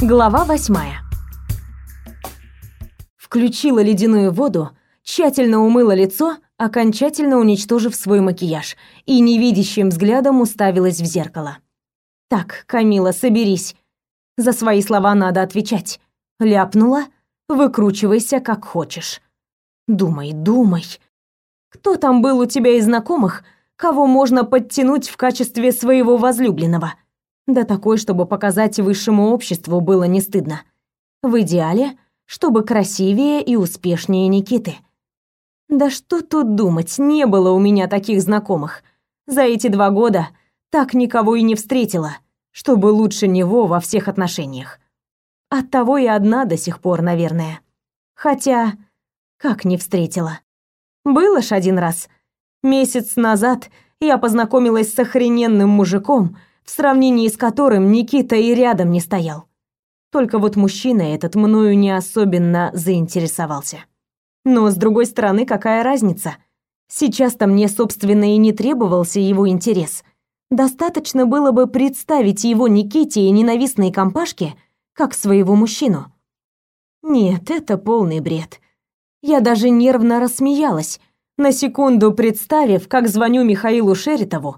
Глава восьмая. Включила ледяную воду, тщательно умыла лицо, окончательно уничтожив свой макияж, и невидящим взглядом уставилась в зеркало. «Так, Камила, соберись. За свои слова надо отвечать. Ляпнула, выкручивайся как хочешь. Думай, думай. Кто там был у тебя из знакомых, кого можно подтянуть в качестве своего возлюбленного?» Да такой, чтобы показать высшему обществу было не стыдно. В идеале, чтобы красивее и успешнее Никиты. Да что тут думать, не было у меня таких знакомых. За эти два года так никого и не встретила, чтобы лучше него во всех отношениях. Оттого и одна до сих пор, наверное. Хотя, как не встретила? Было ж один раз. Месяц назад я познакомилась с охрененным мужиком, в сравнении с которым Никита и рядом не стоял. Только вот мужчина этот мною не особенно заинтересовался. Но, с другой стороны, какая разница? Сейчас-то мне, собственно, и не требовался его интерес. Достаточно было бы представить его Никите и ненавистной компашке как своего мужчину. Нет, это полный бред. Я даже нервно рассмеялась, на секунду представив, как звоню Михаилу Шеритову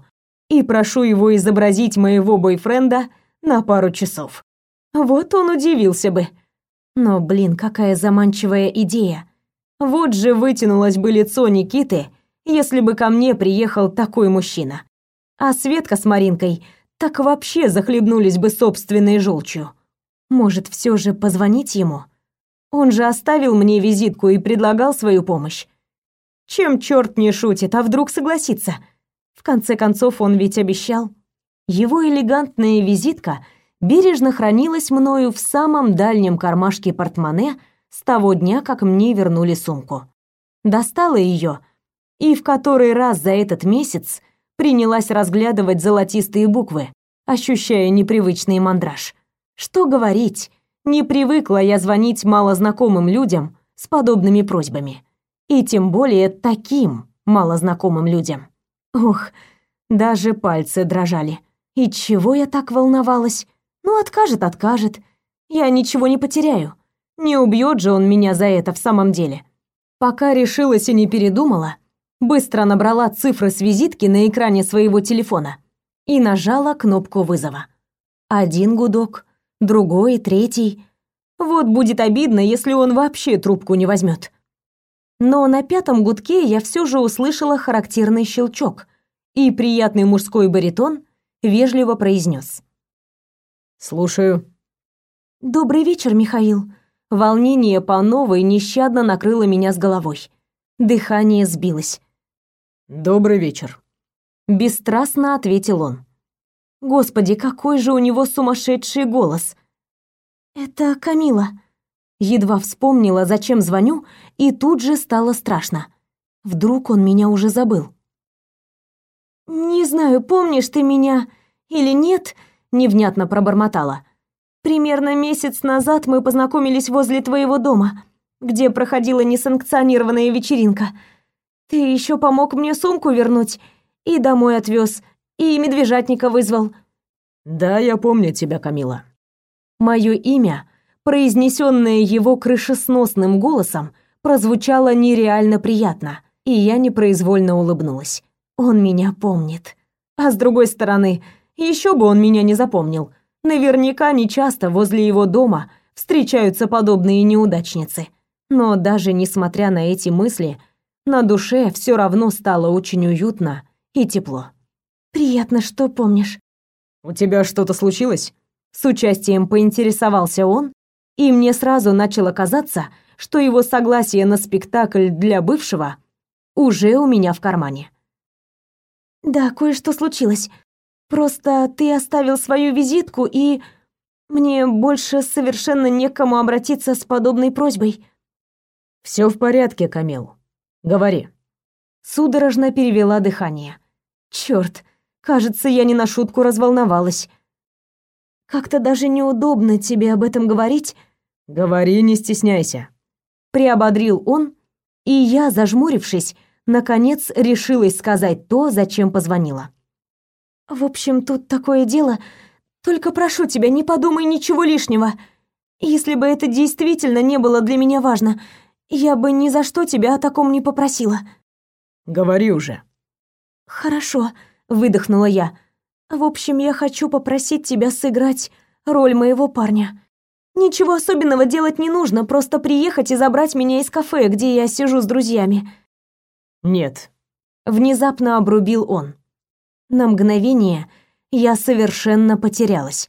и прошу его изобразить моего бойфренда на пару часов. Вот он удивился бы. Но, блин, какая заманчивая идея. Вот же вытянулось бы лицо Никиты, если бы ко мне приехал такой мужчина. А Светка с Маринкой так вообще захлебнулись бы собственной желчью. Может, все же позвонить ему? Он же оставил мне визитку и предлагал свою помощь. Чем черт не шутит, а вдруг согласится? В конце концов, он ведь обещал. Его элегантная визитка бережно хранилась мною в самом дальнем кармашке портмоне с того дня, как мне вернули сумку. Достала ее и в который раз за этот месяц принялась разглядывать золотистые буквы, ощущая непривычный мандраж. Что говорить, не привыкла я звонить малознакомым людям с подобными просьбами. И тем более таким малознакомым людям. Ох, даже пальцы дрожали. И чего я так волновалась? Ну, откажет, откажет. Я ничего не потеряю. Не убьет же он меня за это в самом деле. Пока решилась и не передумала, быстро набрала цифры с визитки на экране своего телефона и нажала кнопку вызова. Один гудок, другой, третий. Вот будет обидно, если он вообще трубку не возьмет. Но на пятом гудке я все же услышала характерный щелчок, и приятный мужской баритон вежливо произнес: "Слушаю". "Добрый вечер, Михаил". Волнение по новой нещадно накрыло меня с головой. Дыхание сбилось. "Добрый вечер", бесстрастно ответил он. Господи, какой же у него сумасшедший голос. Это Камила. Едва вспомнила, зачем звоню, и тут же стало страшно. Вдруг он меня уже забыл. «Не знаю, помнишь ты меня или нет», — невнятно пробормотала. «Примерно месяц назад мы познакомились возле твоего дома, где проходила несанкционированная вечеринка. Ты еще помог мне сумку вернуть и домой отвез, и медвежатника вызвал». «Да, я помню тебя, Камила». Мое имя произнесенное его крышесносным голосом, прозвучало нереально приятно, и я непроизвольно улыбнулась. Он меня помнит. А с другой стороны, еще бы он меня не запомнил. Наверняка нечасто возле его дома встречаются подобные неудачницы. Но даже несмотря на эти мысли, на душе все равно стало очень уютно и тепло. Приятно, что помнишь. У тебя что-то случилось? С участием поинтересовался он, и мне сразу начало казаться, что его согласие на спектакль для бывшего уже у меня в кармане. Да, кое-что случилось. Просто ты оставил свою визитку, и мне больше совершенно некому обратиться с подобной просьбой. Все в порядке, Камил. Говори. Судорожно перевела дыхание. Черт, кажется, я не на шутку разволновалась. Как-то даже неудобно тебе об этом говорить, Говори, не стесняйся, приободрил он, и я, зажмурившись, наконец решилась сказать то, зачем позвонила. В общем, тут такое дело, Только прошу тебя, не подумай ничего лишнего. Если бы это действительно не было для меня важно, я бы ни за что тебя о таком не попросила. Говори уже. Хорошо, выдохнула я. В общем, я хочу попросить тебя сыграть роль моего парня. Ничего особенного делать не нужно, просто приехать и забрать меня из кафе, где я сижу с друзьями. Нет. Внезапно обрубил он. На мгновение я совершенно потерялась.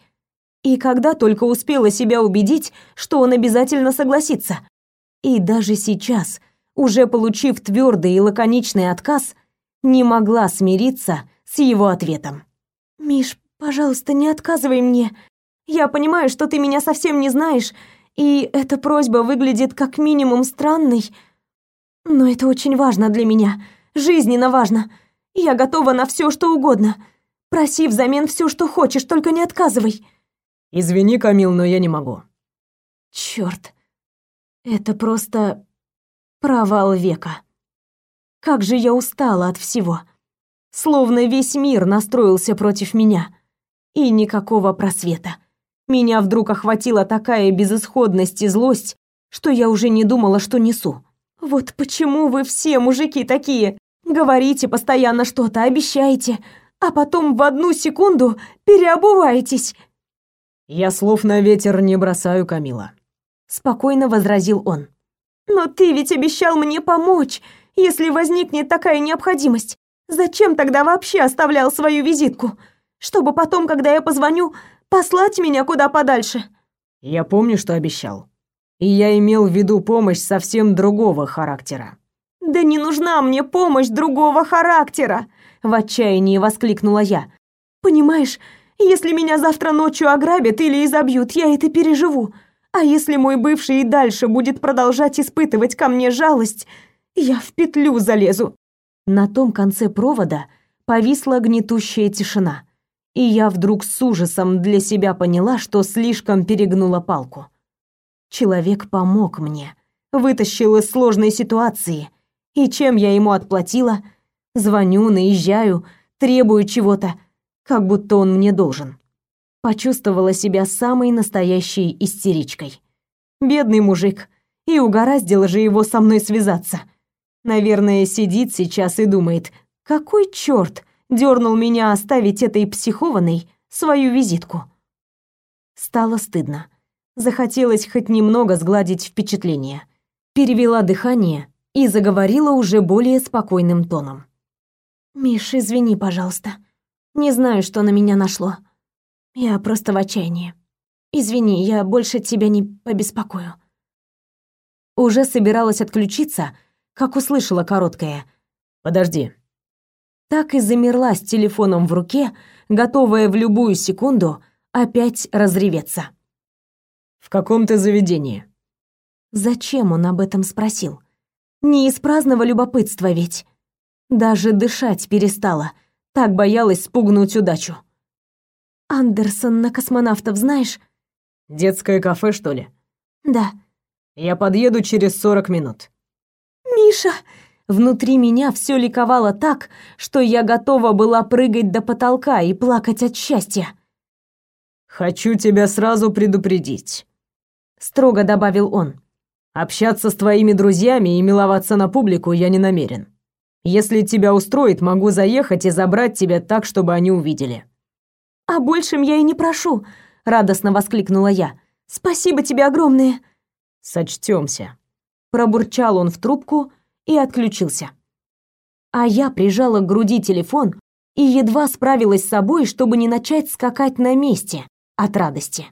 И когда только успела себя убедить, что он обязательно согласится. И даже сейчас, уже получив твердый и лаконичный отказ, не могла смириться с его ответом. «Миш, пожалуйста, не отказывай мне. Я понимаю, что ты меня совсем не знаешь, и эта просьба выглядит как минимум странной, но это очень важно для меня, жизненно важно. Я готова на все, что угодно. Проси взамен все, что хочешь, только не отказывай. Извини, Камил, но я не могу. Черт, Это просто провал века. Как же я устала от всего. Словно весь мир настроился против меня. И никакого просвета. Меня вдруг охватила такая безысходность и злость, что я уже не думала, что несу. Вот почему вы все мужики такие? Говорите постоянно что-то, обещаете, а потом в одну секунду переобуваетесь. Я слов на ветер не бросаю, Камила, спокойно возразил он. Но ты ведь обещал мне помочь, если возникнет такая необходимость. Зачем тогда вообще оставлял свою визитку? Чтобы потом, когда я позвоню, Послать меня куда подальше?» «Я помню, что обещал. И я имел в виду помощь совсем другого характера». «Да не нужна мне помощь другого характера!» В отчаянии воскликнула я. «Понимаешь, если меня завтра ночью ограбят или изобьют, я это переживу. А если мой бывший и дальше будет продолжать испытывать ко мне жалость, я в петлю залезу». На том конце провода повисла гнетущая тишина и я вдруг с ужасом для себя поняла, что слишком перегнула палку. Человек помог мне, вытащил из сложной ситуации, и чем я ему отплатила? Звоню, наезжаю, требую чего-то, как будто он мне должен. Почувствовала себя самой настоящей истеричкой. Бедный мужик, и угораздило же его со мной связаться. Наверное, сидит сейчас и думает, какой чёрт дернул меня оставить этой психованной свою визитку. Стало стыдно. Захотелось хоть немного сгладить впечатление. Перевела дыхание и заговорила уже более спокойным тоном. «Миш, извини, пожалуйста. Не знаю, что на меня нашло. Я просто в отчаянии. Извини, я больше тебя не побеспокою». Уже собиралась отключиться, как услышала короткое «Подожди, так и замерла с телефоном в руке, готовая в любую секунду опять разреветься. «В каком ты заведении?» Зачем он об этом спросил? Не из праздного любопытства ведь. Даже дышать перестала, так боялась спугнуть удачу. «Андерсон на космонавтов знаешь?» «Детское кафе, что ли?» «Да». «Я подъеду через сорок минут». «Миша!» Внутри меня все ликовало так, что я готова была прыгать до потолка и плакать от счастья. «Хочу тебя сразу предупредить», — строго добавил он. «Общаться с твоими друзьями и миловаться на публику я не намерен. Если тебя устроит, могу заехать и забрать тебя так, чтобы они увидели». «А большим я и не прошу», — радостно воскликнула я. «Спасибо тебе огромное». «Сочтёмся», — пробурчал он в трубку, и отключился. А я прижала к груди телефон и едва справилась с собой, чтобы не начать скакать на месте от радости.